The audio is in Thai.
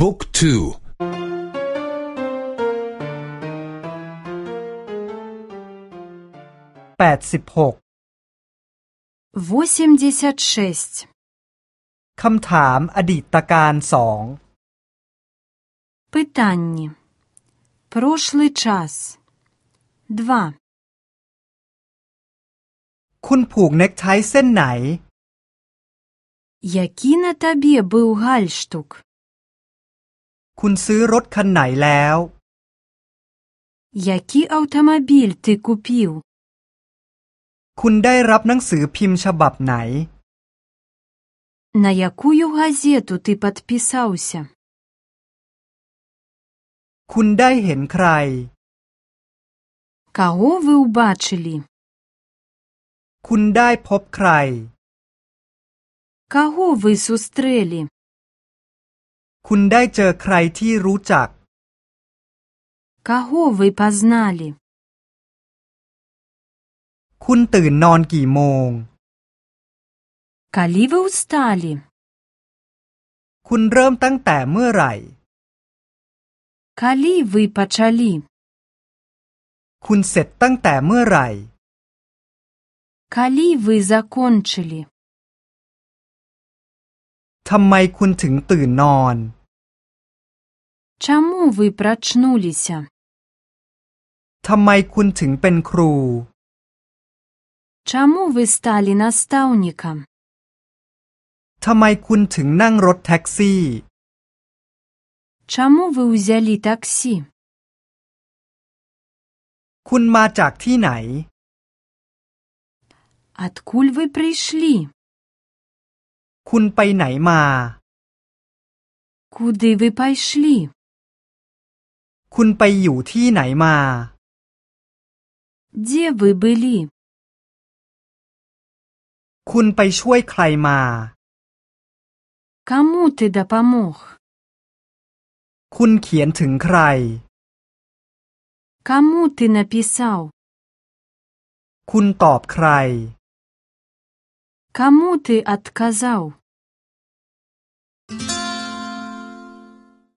บุ๊กทูแปดสิบหก восемьдесят шесть คำถามอดีตการสอง Питання. Прошлый час. Два. คุณผูกเน็กไทเส้นไหน Який на тобі був гальштук? คุณซื้อรถคันไหนแล้ว Який автомобіль ти купив? คุณได้รับหนังสือพิมพ์ฉบับไหน На якую газету ти підписався? คุณได้เห็นใคร Кого ви убачили? คุณได้พบใคร Кого ви зустріли? คุณได้เจอใครที่รู้จัก Кого ви познали? คุณตื่นนอนกี่โมง Коли ви устали? คุณเริ่มตั้งแต่เมื่อไหร่ Коли ви почали? คุณเสร็จตั้งแต่เมื่อไหร่ Коли ви закончили? ทำไมคุณถึงตื่นนอน Чому ви прочнулися? ทำไมคุณถึงเป็นครู Чому ви стали наставником? ทำไมคุณถึงนั่งรถแท็กซี่ Чому ви взяли таксі? คุณมาจากที่ไหน Откуль ви прийшли? คุณไปไหนมา Куди ви пайшли? คุณไปอยู่ที่ไหนมา Де ви були? คุณไปช่วยใครมา Кому ти допомог? คุณเขียนถึงใคร Кому ти написав? คุณตอบใคร Кому ти отказав?